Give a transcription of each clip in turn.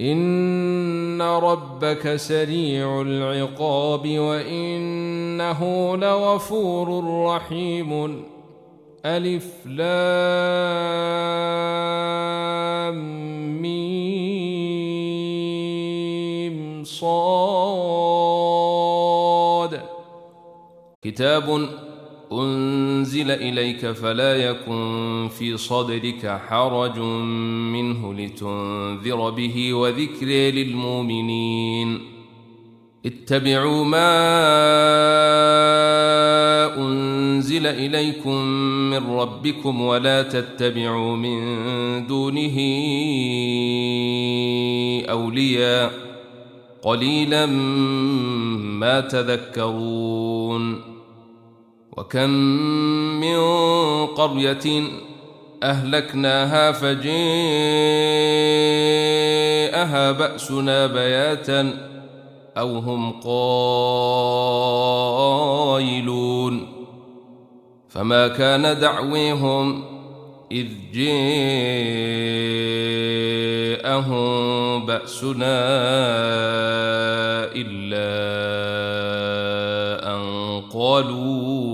ان ربك سريع العقاب وانه لغفور رحيم. الف لام ميم صاد. كتاب أنزل إليك فلا يكن في صدرك حرج منه لتنذر به وذكر للمؤمنين. اتبعوا ما أنزل إليكم من ربكم ولا تتبعوا من دونه أولياء. قليلا ما تذكرون. وكم من قرية أهلكناها فجاءها بأسنا بياتا أو هم قائلون فما كان دعويهم إذ جاءهم بأسنا إلا أن قالوا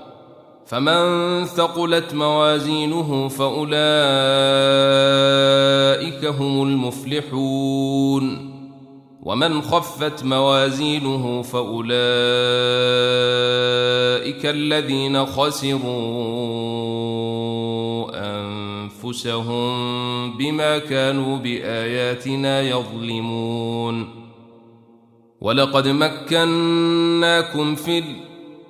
فمن ثقلت موازينه فأولئك هم المفلحون ومن خفت موازينه فأولئك الذين خسروا أنفسهم بما كانوا بآياتنا يظلمون ولقد مكناكم في الأرض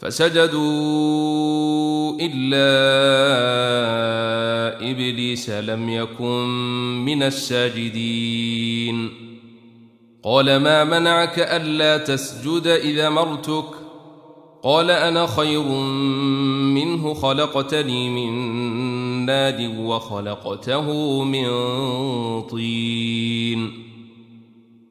فسجدوا إلا إبليس لم يكن من الساجدين. قال ما منعك ألا تسجد إذا مرتك؟ قال أنا خير منه خلقتني من ناد وخلقته من طين.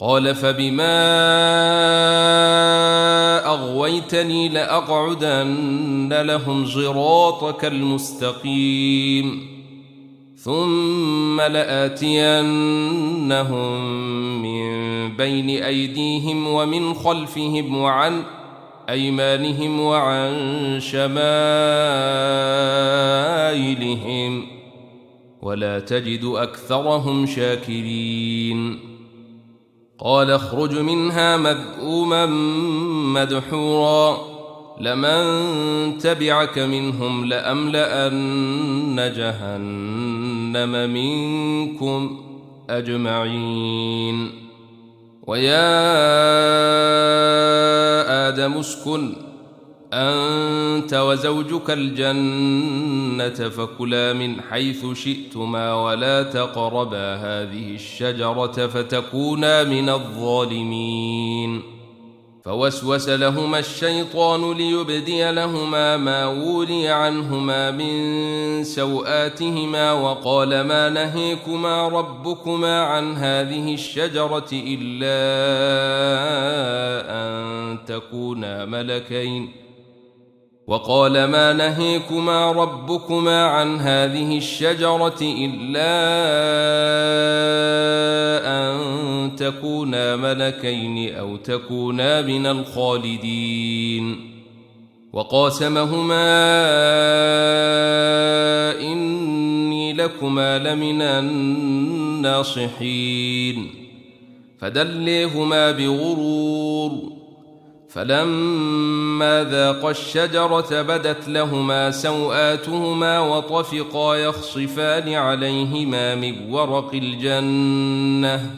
قال فبما أغويتني لأقعدن لهم صراطك المستقيم. ثم لآتينهم من بين أيديهم ومن خلفهم وعن أيمانهم وعن شمائلهم. ولا تجد أكثرهم شاكرين. قال اخرج منها مذءوما مدحورا. لمن تبعك منهم لأملأن جهنم منكم أجمعين. ويا آدم اسكن. أنت وزوجك الجنة فكلا من حيث شئتما ولا تقربا هذه الشجرة فتكونا من الظالمين. فوسوس لهما الشيطان ليبدي لهما ما ولي عنهما من سوآتهما وقال ما نهيكما ربكما عن هذه الشجرة إلا أن تكونا ملكين. وقال ما نهيكما ربكما عن هذه الشجرة إلا أن تكونا ملكين أو تكونا من الخالدين. وقاسمهما إني لكما لمن الناصحين. فدليهما بغرور. فلما ذاقا الشجرة بدت لهما سوآتهما وطفقا يخصفان عليهما من ورق الجنة.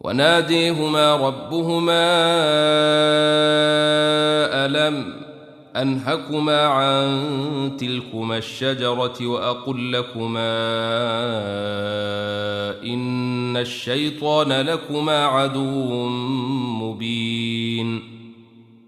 وناديهما ربهما ألم أنهكما عن تلكما الشجرة وأقل لكما إن الشيطان لكما عدو مبين.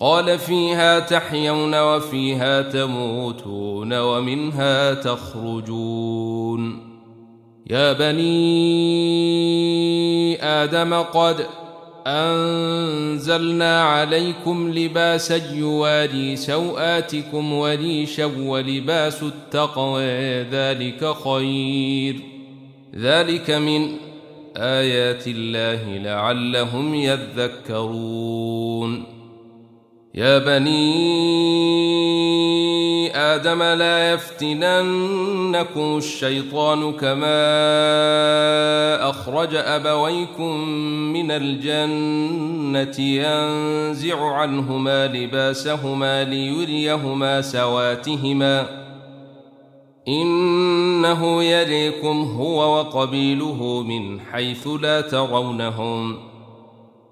قال فيها تحيون وفيها تموتون ومنها تخرجون. يا بني آدم قد أنزلنا عليكم لباسا يواري سوآتكم وريشا ولباس التقوى. ذلك خير. ذلك من آيات الله لعلهم يذكرون. يا بني آدم لا يفتننكم الشيطان كما أخرج أبويكم من الجنة ينزع عنهما لباسهما ليريهما سواتهما إنه يريكم هو وقبيله من حيث لا ترونهم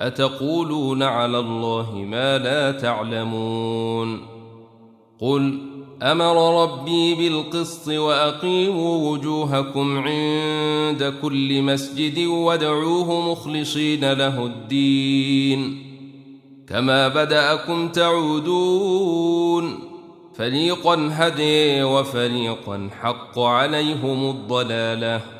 أتقولون على الله ما لا تعلمون؟ قل أمر ربي بالقسط وأقيموا وجوهكم عند كل مسجد وادعوه مخلصين له الدين. كما بدأكم تعودون. فريقا هدي وفريقا حق عليهم الضلالة.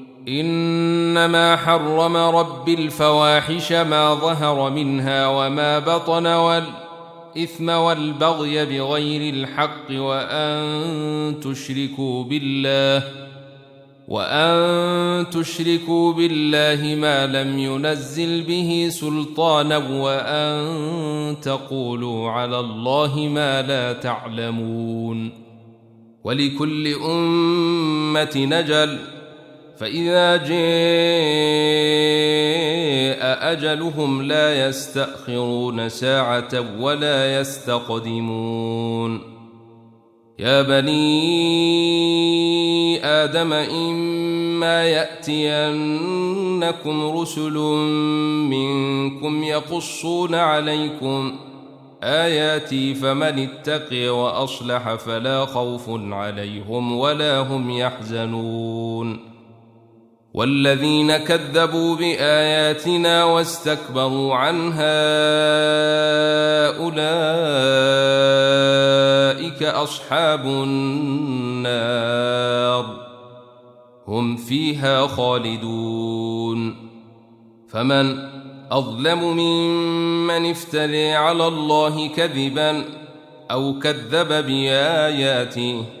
إنما حرم رب الفواحش ما ظهر منها وما بطن والإثم والبغي بغير الحق وأن تشركوا بالله وأن تشركوا بالله ما لم ينزل به سلطانا وأن تقولوا على الله ما لا تعلمون ولكل أمة نجل فإذا جاء أجلهم لا يستأخرون ساعة ولا يستقدمون. يا بني آدم إما يأتينكم رسل منكم يقصون عليكم آياتي فمن اتقي وأصلح فلا خوف عليهم ولا هم يحزنون. والذين كذبوا بآياتنا واستكبروا عنها أولئك أصحاب النار هم فيها خالدون فمن أظلم ممن افتري على الله كذبا أو كذب بآياته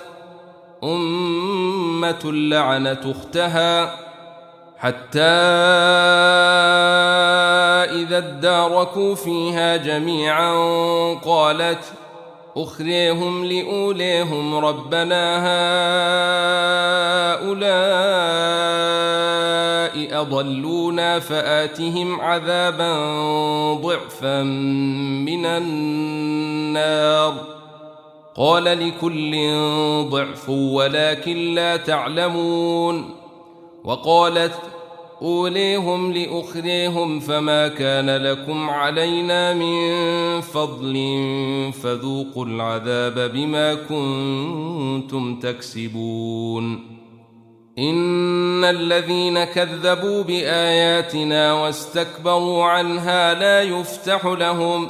أمة لعنت أختها حتى إذا اداركوا فيها جميعا قالت أخريهم لأوليهم ربنا هؤلاء أضلونا فآتهم عذابا ضعفا من النار قال لكل ضعف ولكن لا تعلمون. وقالت أوليهم لأخريهم فما كان لكم علينا من فضل فذوقوا العذاب بما كنتم تكسبون. إن الذين كذبوا بآياتنا واستكبروا عنها لا يفتح لهم ۖ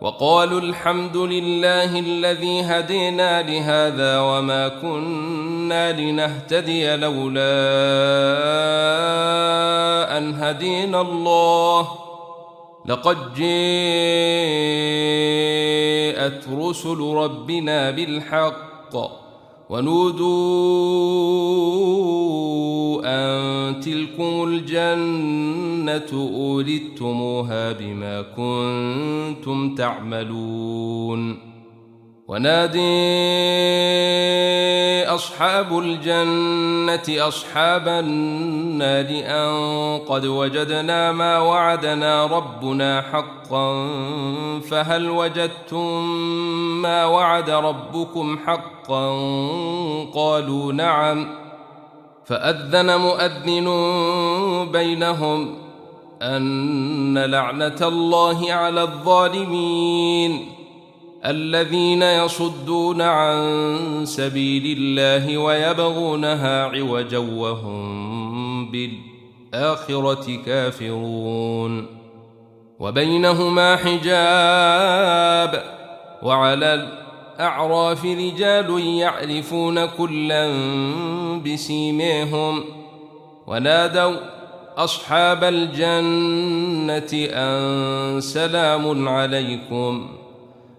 وقالوا الحمد لله الذي هدينا لهذا وما كنا لنهتدي لولا أن هدينا الله. لقد جاءت رسل ربنا بالحق. ونودوا أن تلكم الجنة أولدتموها بما كنتم تعملون. ونادي أصحاب الجنة أصحاب النار أن قد وجدنا ما وعدنا ربنا حقا فهل وجدتم ما وعد ربكم حقا؟ قالوا نعم. فأذن مؤذن بينهم أن لعنة الله على الظالمين. الذين يصدون عن سبيل الله ويبغونها عوجا وهم بالآخرة كافرون. وبينهما حجاب وعلى الأعراف رجال يعرفون كلا بسيميهم. ونادوا أصحاب الجنة أن سلام عليكم.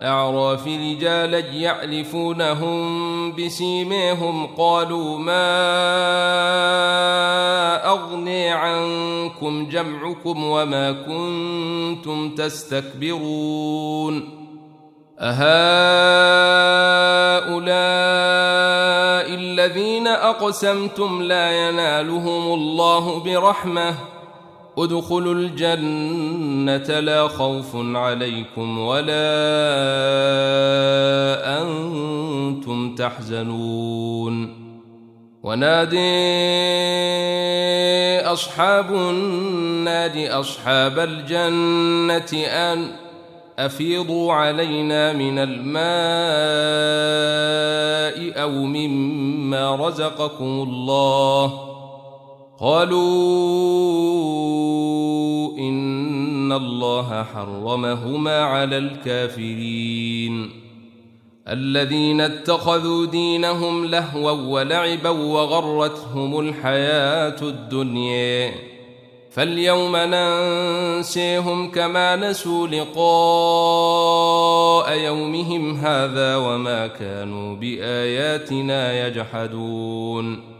الأعراف رجالا يعرفونهم بسيميهم قالوا ما أغني عنكم جمعكم وما كنتم تستكبرون أهؤلاء الذين أقسمتم لا ينالهم الله برحمة ادخلوا الجنة لا خوف عليكم ولا أنتم تحزنون. ونادي أصحاب النار أصحاب الجنة أن أفيضوا علينا من الماء أو مما رزقكم الله. قالوا إن الله حرمهما على الكافرين الذين اتخذوا دينهم لهوا ولعبا وغرتهم الحياة الدنيا فاليوم ننسيهم كما نسوا لقاء يومهم هذا وما كانوا بآياتنا يجحدون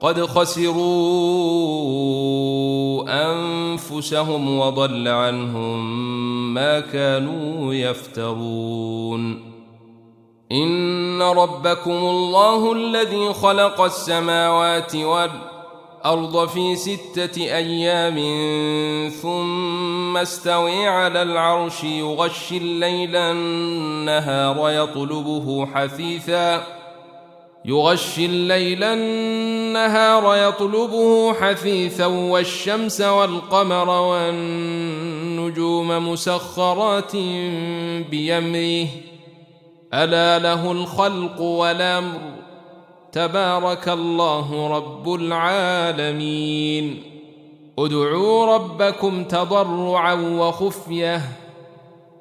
قد خسروا أنفسهم وضل عنهم ما كانوا يفترون. إن ربكم الله الذي خلق السماوات والأرض في ستة أيام ثم استوي على العرش يغشي الليل النهار يطلبه حثيثا يغشي الليل النهار يطلبه حثيثا والشمس والقمر والنجوم مسخرات بيمره. ألا له الخلق والأمر. تبارك الله رب العالمين. ادعوا ربكم تضرعا وخفية.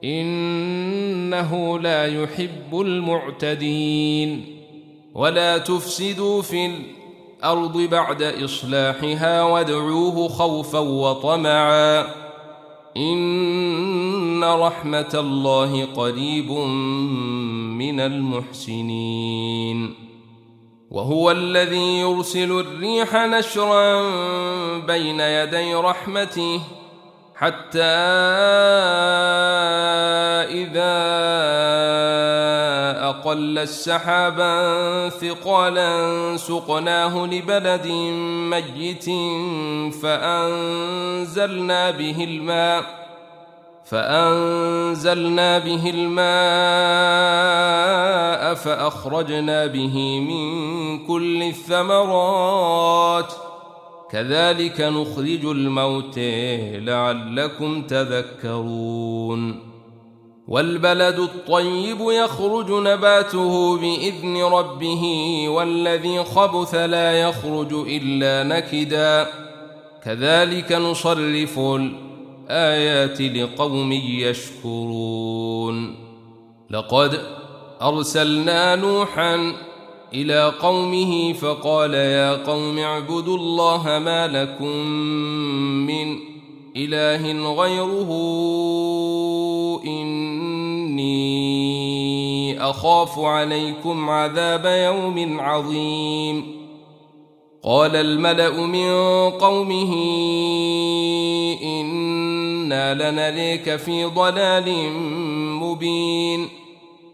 إنه لا يحب المعتدين. ولا تفسدوا في الأرض بعد إصلاحها وادعوه خوفا وطمعا إن رحمة الله قريب من المحسنين وهو الذي يرسل الريح نشرا بين يدي رحمته حتى إذا أقل السحابا ثقالا سقناه لبلد ميت فأنزلنا به الماء فأنزلنا به الماء فأخرجنا به من كل الثمرات كذلك نخرج الموت لعلكم تذكرون. والبلد الطيب يخرج نباته بإذن ربه والذي خبث لا يخرج إلا نكدا. كذلك نصرف الآيات لقوم يشكرون. لقد أرسلنا نوحا إلى قومه فقال يا قوم اعبدوا الله ما لكم من إله غيره إني أخاف عليكم عذاب يوم عظيم. قال الملأ من قومه إنا لنريك في ضلال مبين.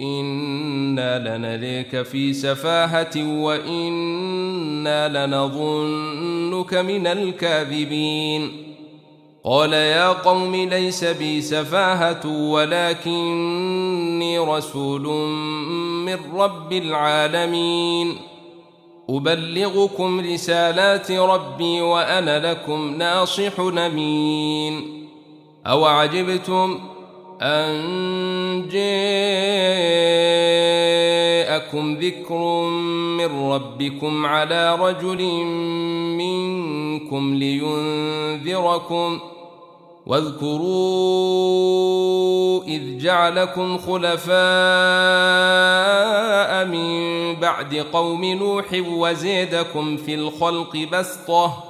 أنا لنريك في سفاهه وأنا لنظنك من الكاذبين قال يا قوم ليس بي سفاهه ولكني رسول من رب العالمين أبلغكم رسالات ربي وأنا لكم ناصح نمين أوعجبتم أن جاءكم ذكر من ربكم على رجل منكم لينذركم ۖ واذكروا إذ جعلكم خلفاء من بعد قوم نوح وزيدكم في الخلق بسطة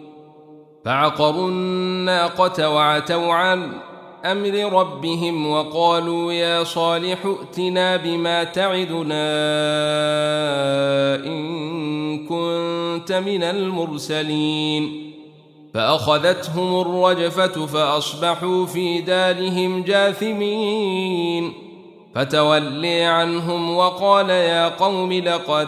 فعقروا الناقة وعتوا عن أمر ربهم وقالوا يا صالح ائتنا بما تعدنا إن كنت من المرسلين. فأخذتهم الرجفة فأصبحوا في دارهم جاثمين. فتولي عنهم وقال يا قوم لقد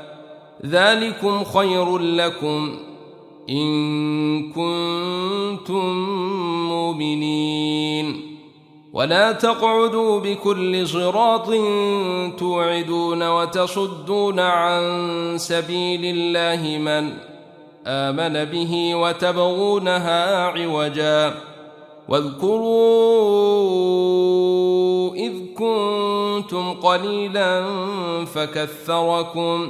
ذلكم خير لكم إن كنتم مؤمنين. ولا تقعدوا بكل صراط توعدون وتصدون عن سبيل الله من آمن به وتبغونها عوجا. واذكروا إذ كنتم قليلا فكثركم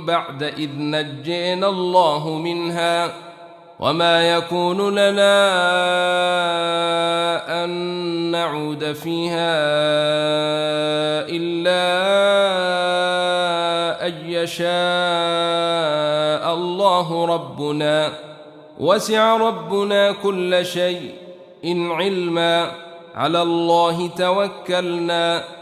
بعد إذ نجينا الله منها وما يكون لنا أن نعود فيها إلا أن يشاء الله ربنا. وسع ربنا كل شيء إن علما. على الله توكلنا.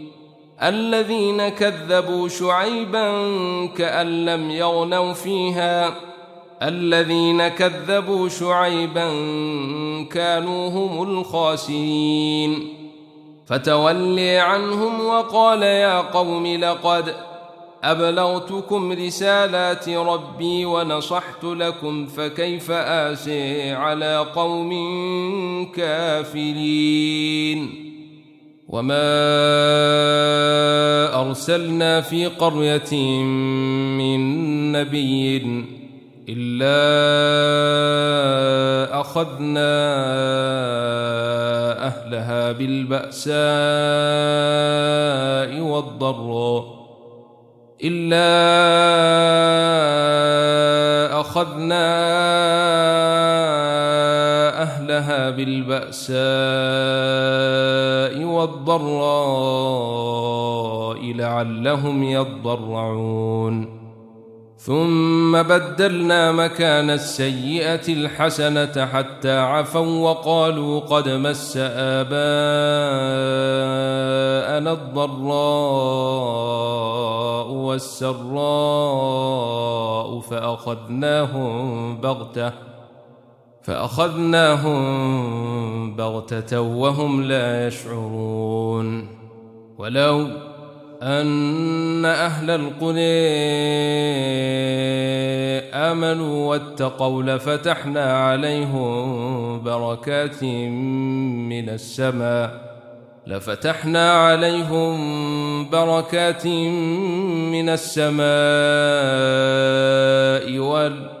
الذين كذبوا شعيبا كأن لم يغنوا فيها. الذين كذبوا شعيبا كانوا هم الخاسرين. فتولي عنهم وقال يا قوم لقد أبلغتكم رسالات ربي ونصحت لكم فكيف آسي على قوم كافرين. وما أرسلنا في قرية من نبي إلا أخذنا أهلها بالبأساء والضراء إلا أخذنا أهلها بالبأساء والضراء لعلهم يضرعون. ثم بدلنا مكان السيئة الحسنة حتى عفوا وقالوا قد مس آباءنا الضراء والسراء فأخذناهم بغتة. فأخذناهم بغتة وهم لا يشعرون. ولو أن أهل القرى آمنوا واتقوا لفتحنا عليهم بركات من السماء. لفتحنا عليهم بركات من السماء والأرض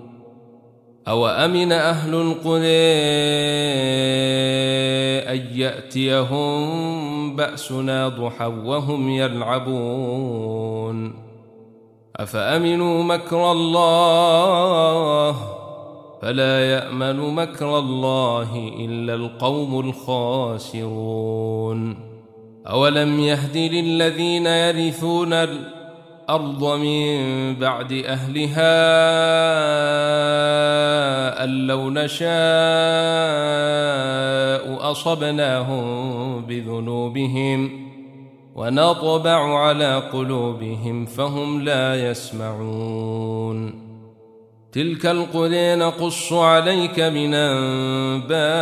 أو أمن أهل القرى أن يأتيهم بأسنا ضحى وهم يلعبون؟ أفأمنوا مكر الله؟ فلا يأمن مكر الله إلا القوم الخاسرون. أولم يهد للذين يرثون الأرض من بعد أهلها أن لو نشاء أصبناهم بذنوبهم ونطبع على قلوبهم فهم لا يسمعون. تلك القرى نقص عليك من أنبائها.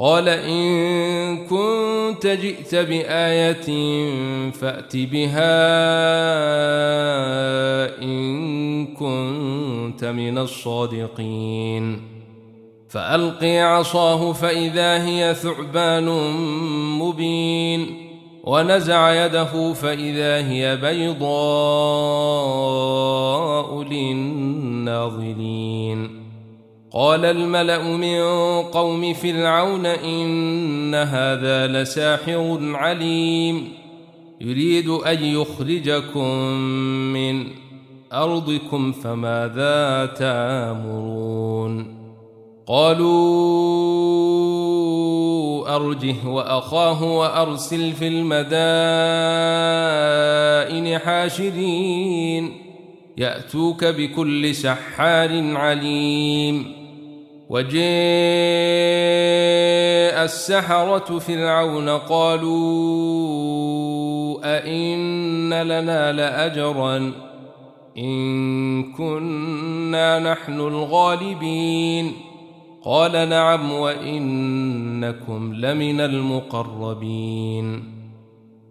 قال إن كنت جئت بآية فأت بها إن كنت من الصادقين. فألقي عصاه فإذا هي ثعبان مبين. ونزع يده فإذا هي بيضاء للناظرين. قال الملأ من قوم فرعون إن هذا لساحر عليم. يريد أن يخرجكم من أرضكم فماذا تأمرون؟ قالوا أرجه وأخاه وأرسل في المدائن حاشرين. يأتوك بكل سحار عليم. وجاء السحرة فرعون قالوا أئن لنا لأجرا إن كنا نحن الغالبين قال نعم وإنكم لمن المقربين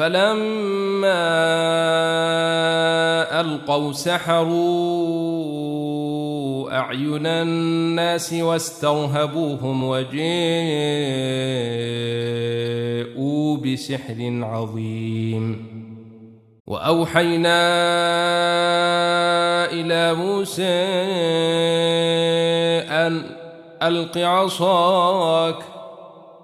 فلما ألقوا سحروا أعين الناس واسترهبوهم وجاءوا بسحر عظيم. وأوحينا إلى موسى أن ألق عصاك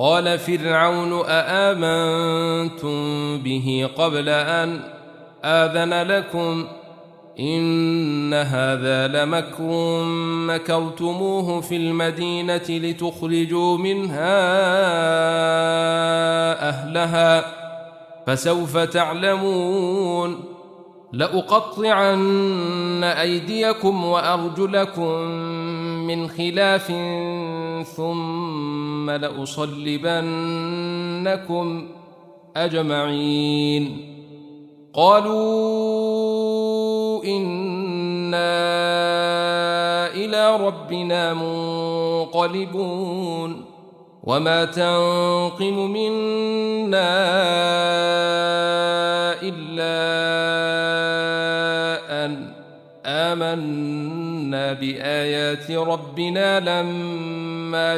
قال فرعون أآمنتم به قبل أن آذن لكم إن هذا لمكر مكرتموه في المدينة لتخرجوا منها أهلها فسوف تعلمون لأقطعن أيديكم وأرجلكم من خلاف ثم لأصلبنكم أجمعين. قالوا إنا إلى ربنا منقلبون. وما تنقم منا إلا أن آمنا. بآيات ربنا لما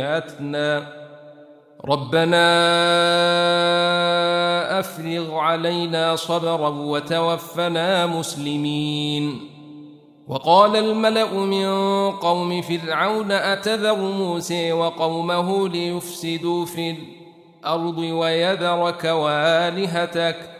جاءتنا. ربنا أفرغ علينا صبرا وتوفنا مسلمين. وقال الملأ من قوم فرعون أتذر موسى وقومه ليفسدوا في الأرض ويذرك وآلهتك؟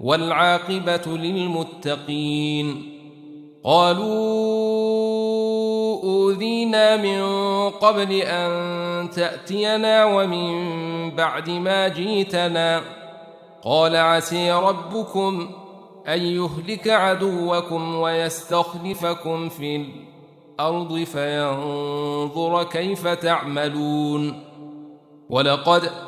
والعاقبة للمتقين. قالوا أوذينا من قبل أن تأتينا ومن بعد ما جيتنا. قال عسي ربكم أن يهلك عدوكم ويستخلفكم في الأرض فينظر كيف تعملون. ولقد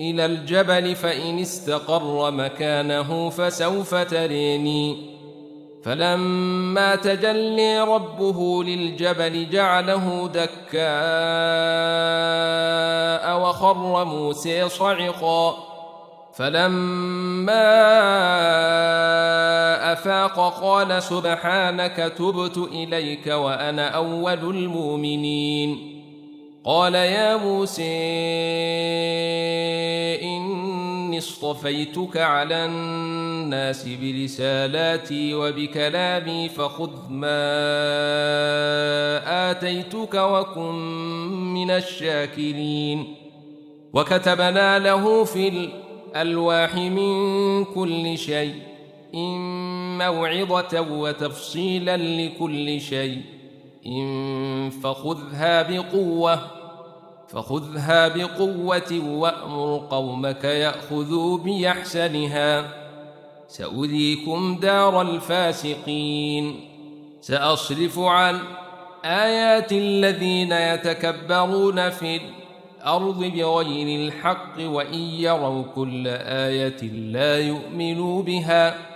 إلى الجبل فإن استقر مكانه فسوف تريني. فلما تجلي ربه للجبل جعله دكاء وخر موسى صعقا. فلما أفاق قال سبحانك تبت إليك وأنا أول المؤمنين. قال يا موسى إني اصطفيتك على الناس برسالاتي وبكلامي فخذ ما آتيتك وكن من الشاكرين. وكتبنا له في الألواح من كل شيء إن موعظة وتفصيلا لكل شيء إن فخذها بقوة. فخذها بقوة وأمر قومك يأخذوا بأحسنها. سأريكم دار الفاسقين. سأصرف عن آيات الذين يتكبرون في الأرض بغير الحق وإن يروا كل آية لا يؤمنوا بها.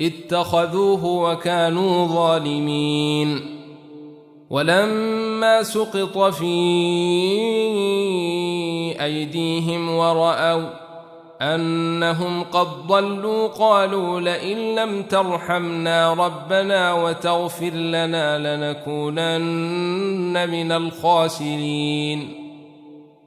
اتخذوه وكانوا ظالمين. ولما سقط في أيديهم ورأوا أنهم قد ضلوا قالوا لئن لم ترحمنا ربنا وتغفر لنا لنكونن من الخاسرين.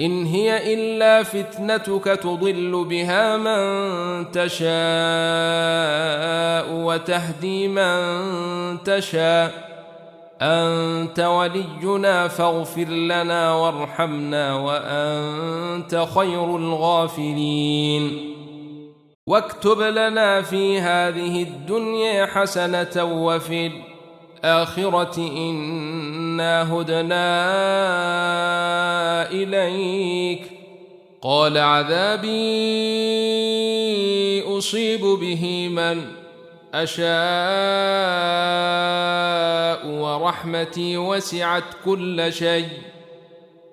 إن هي إلا فتنتك تضل بها من تشاء وتهدي من تشاء. أنت ولينا فاغفر لنا وارحمنا وأنت خير الغافرين واكتب لنا في هذه الدنيا حسنة وفي الآخرة إنا هدنا إليك. قال عذابي أصيب به من أشاء ورحمتي وسعت كل شيء.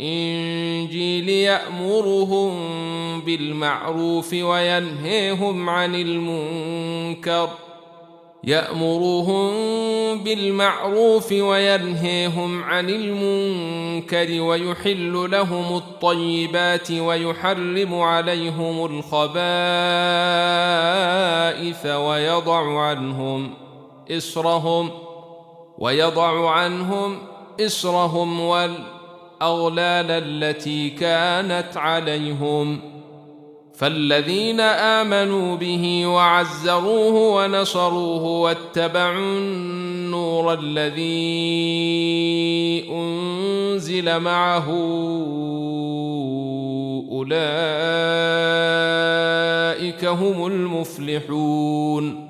الإنجيل يأمرهم بالمعروف وينهيهم عن المنكر. يأمرهم بالمعروف وينهيهم عن المنكر ويحل لهم الطيبات ويحرم عليهم الخبائث ويضع عنهم إصرهم ويضع عنهم إصرهم والأغلال التي كانت عليهم. فالذين آمنوا به وعزروه ونصروه واتبعوا النور الذي أنزل معه أولئك هم المفلحون.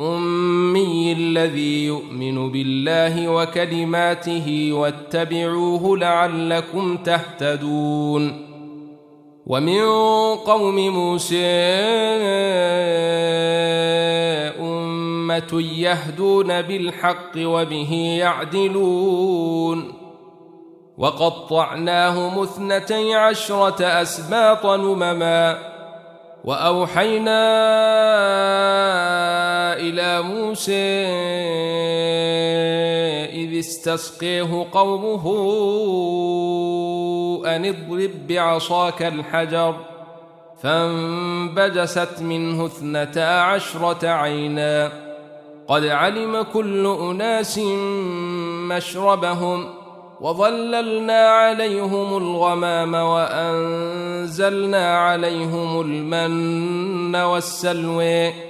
الأمي الذي يؤمن بالله وكلماته واتبعوه لعلكم تهتدون. ومن قوم موسى أمة يهدون بالحق وبه يعدلون. وقطعناهم اثنتي عشرة أسباط نمما. وأوحينا إلى موسى إذ استسقيه قومه أن اضرب بعصاك الحجر فانبجست منه اثنتا عشرة عينا قد علم كل أناس مشربهم وظللنا عليهم الغمام وأنزلنا عليهم المن والسلوى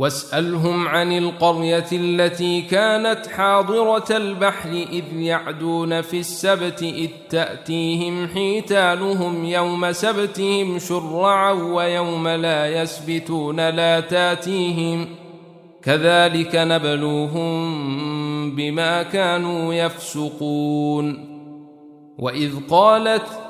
واسالهم عن القريه التي كانت حاضره البحر اذ يعدون في السبت اذ تاتيهم حيتانهم يوم سبتهم شرعا ويوم لا يسبتون لا تاتيهم كذلك نبلوهم بما كانوا يفسقون واذ قالت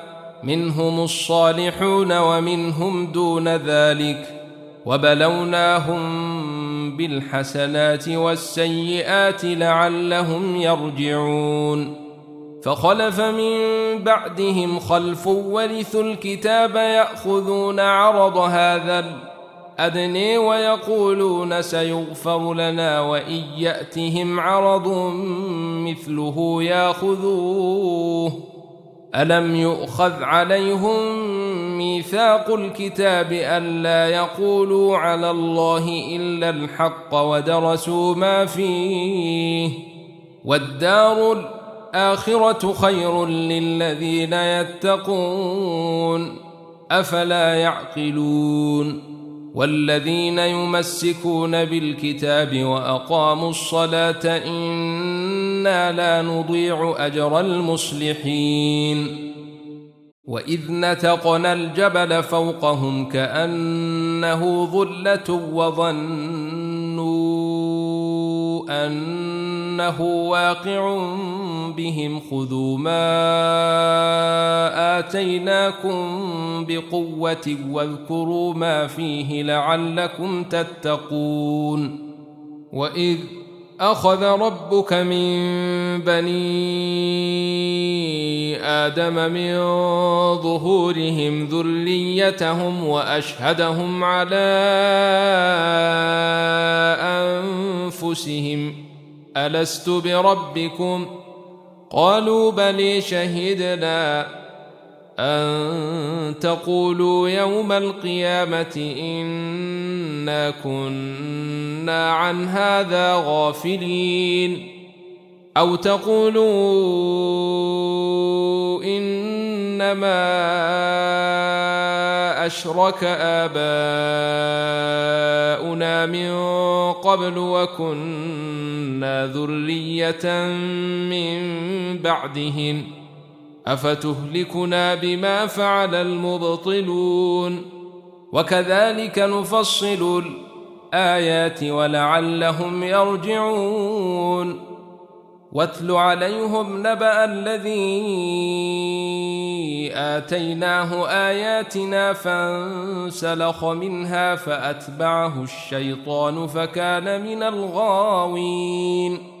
منهم الصالحون ومنهم دون ذلك وبلوناهم بالحسنات والسيئات لعلهم يرجعون فخلف من بعدهم خلف ورثوا الكتاب يأخذون عرض هذا الادني ويقولون سيغفر لنا وإن يأتهم عرض مثله ياخذوه الم يؤخذ عليهم ميثاق الكتاب الا يقولوا على الله الا الحق ودرسوا ما فيه والدار الآخرة خير للذين يتقون أفلا يعقلون والذين يمسكون بالكتاب وأقاموا الصلاة إنا لا نضيع أجر المصلحين. وإذ نتقنا الجبل فوقهم كأنه ظلة وظنوا أنه واقع بهم خذوا ما آتيناكم بقوة واذكروا ما فيه لعلكم تتقون. وإذ أخذ ربك من بني آدم من ظهورهم ذريتهم وأشهدهم على أنفسهم ألست بربكم ؟ قالوا بلي شهدنا أن تقولوا يوم القيامة إنا كنا عن هذا غافلين أو تقولوا إنما أشرك آباؤنا من قبل وكنا ذرية من بعدهم أفتهلكنا بما فعل المبطلون؟ وكذلك نفصل الآيات ولعلهم يرجعون. واتل عليهم نبأ الذي آتيناه آياتنا فانسلخ منها فأتبعه الشيطان فكان من الغاوين.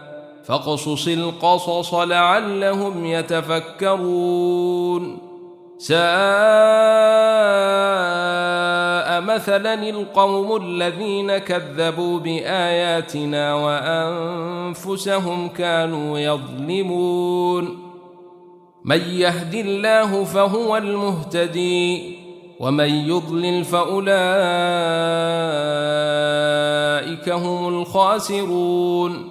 فاقصص القصص لعلهم يتفكرون. ساء مثلا القوم الذين كذبوا بآياتنا وأنفسهم كانوا يظلمون. من يهد الله فهو المهتدي ومن يضلل فأولئك هم الخاسرون.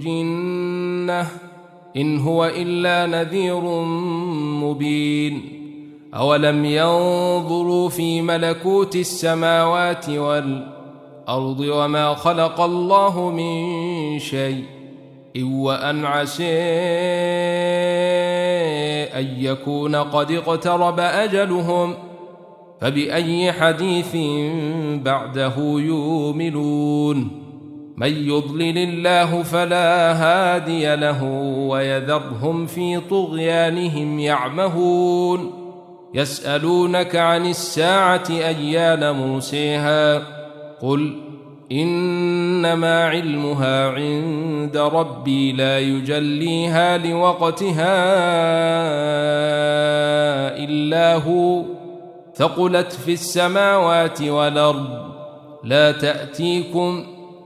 جنة إن هو إلا نذير مبين. أولم ينظروا في ملكوت السماوات والأرض وما خلق الله من شيء وأن عسى أن يكون قد اقترب أجلهم فبأي حديث بعده يؤمنون. من يضلل الله فلا هادي له ويذرهم في طغيانهم يعمهون يسألونك عن الساعة أيان موسيها قل إنما علمها عند ربي لا يجليها لوقتها إلا هو ثقلت في السماوات والأرض لا تأتيكم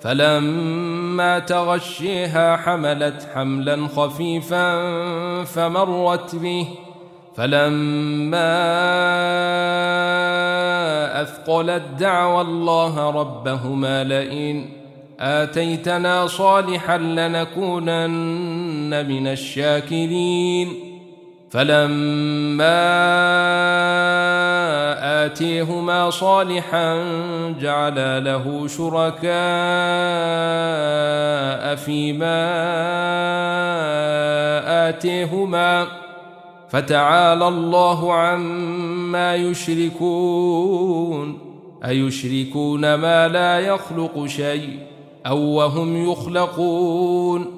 فلما تغشيها حملت حملا خفيفا فمرت به. فلما أثقلت دعوى الله ربهما لئن آتيتنا صالحا لنكونن من الشاكرين. فلما آتيهما صالحا جعلا له شركاء فيما آتيهما فتعالى الله عما يشركون. أيشركون ما لا يخلق شيء أو وهم يخلقون.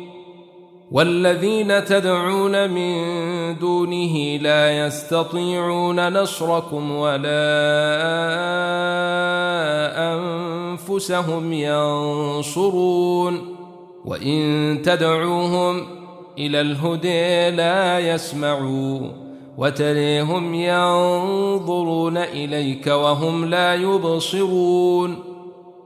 والذين تدعون من دونه لا يستطيعون نصركم ولا أنفسهم ينصرون وإن تدعوهم إلى الهدى لا يسمعون وتريهم ينظرون إليك وهم لا يبصرون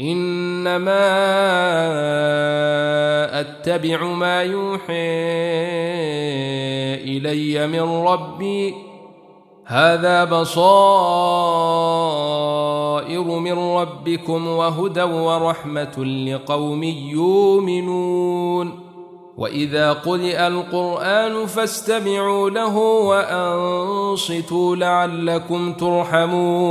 إنما أتبع ما يوحي إلي من ربي. هذا بصائر من ربكم وهدى ورحمة لقوم يؤمنون. وإذا قرئ القرآن فاستمعوا له وأنصتوا لعلكم ترحمون.